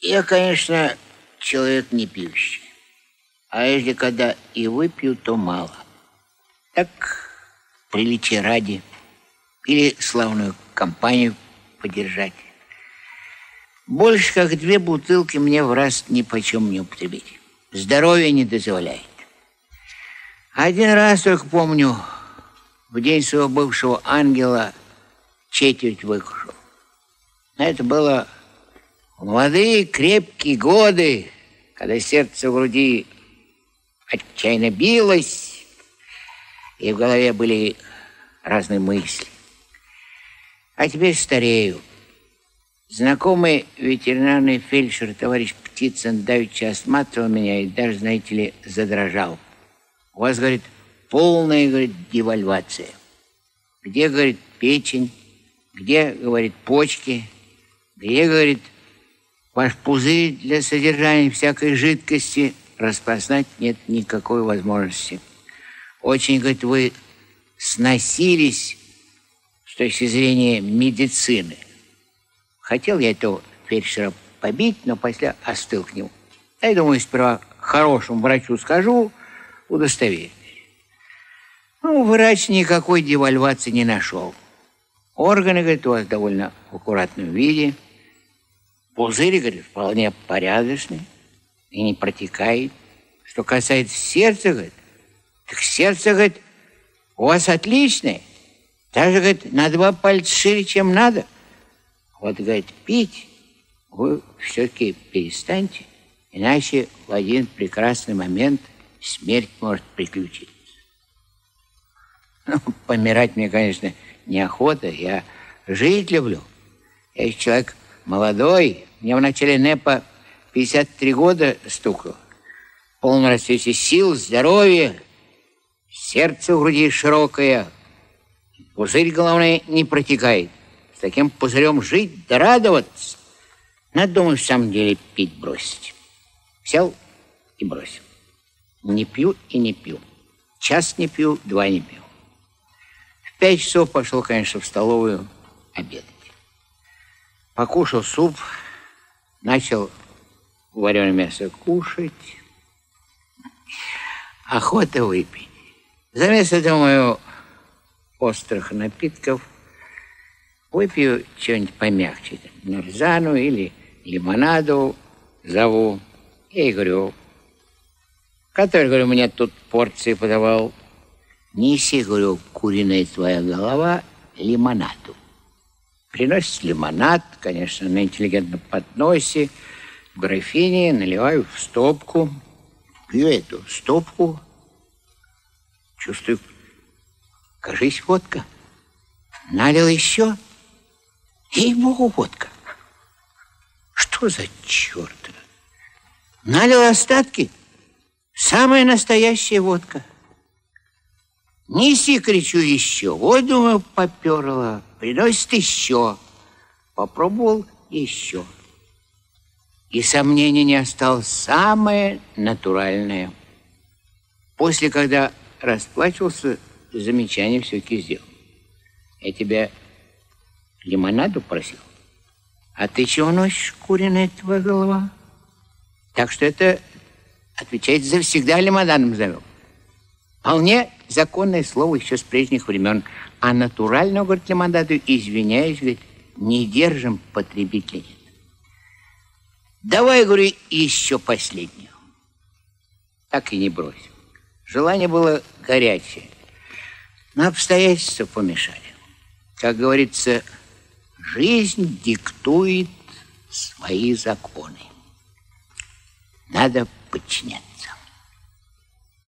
Я, конечно, человек не пьющий. А если когда и выпью, то мало. Так, приличия ради. Или славную компанию поддержать. Больше как две бутылки мне в раз ни почем не употребить. Здоровье не дозволяет. Один раз только помню, в день своего бывшего ангела четверть выкушал. Это было молодые крепкие годы, когда сердце в груди отчаянно билось, и в голове были разные мысли. А теперь старею. Знакомый ветеринарный фельдшер, товарищ Птицын, давеча осматривал меня и даже, знаете ли, задрожал. У вас, говорит, полная, говорит, девальвация. Где, говорит, печень, где, говорит, почки, где, говорит, ваш пузырь для содержания всякой жидкости распознать нет никакой возможности. Очень, говорит, вы сносились с точки зрения медицины. Хотел я этого фельдшера побить, но после остыл к нему. Я думаю, сперва хорошему врачу скажу, удостоверить. Ну, врач никакой девальвации не нашел. Органы, говорит, у вас довольно в аккуратном виде. Пузырь, говорит, вполне порядочный и не протекает. Что касается сердца, говорит, так сердце, говорит, у вас отличное. Даже, говорит, на два пальца шире, чем надо. Вот, говорит, пить вы все-таки перестаньте, иначе в один прекрасный момент смерть может приключиться. Ну, помирать мне, конечно, неохота. Я жить люблю. Я человек молодой. Мне в начале НЭПа 53 года стукало. В полном расцвете сил, здоровья, сердце в груди широкое, пузырь, главное, не протекает. С таким пузырем жить да радоваться. Надо, думаю, в самом деле пить бросить. Взял и бросил. Не пью и не пью. Час не пью, два не пью. В пять часов пошел, конечно, в столовую обедать. Покушал суп, начал вареное мясо кушать. Охота выпить. Заместо, думаю, острых напитков выпью что-нибудь помягче. Нарзану или лимонаду зову. Я и говорю, который, говорю, мне тут порции подавал. Неси, говорю, куриная твоя голова лимонаду. Приносит лимонад, конечно, на интеллигентном подносе, в графине, наливаю в стопку, пью эту стопку, чувствую, кажись, водка. Налил еще, ей-богу, водка. Что за черт? Налил остатки, самая настоящая водка. Неси, кричу, еще. Вот, думаю, поперла. Приносит еще. Попробовал еще. И сомнений не осталось. Самое натуральное. После, когда расплачивался, замечание все-таки сделал. Я тебя лимонаду просил. А ты чего носишь, куриная твоя голова? Так что это отвечает за всегда лимонадом зовем. Вполне законное слово еще с прежних времен. А натурального, говорит, лимонаду, извиняюсь, говорит, не держим потребителей. Давай, говорю, еще последнюю. Так и не бросил. Желание было горячее, но обстоятельства помешали. Как говорится, жизнь диктует свои законы. Надо подчиняться.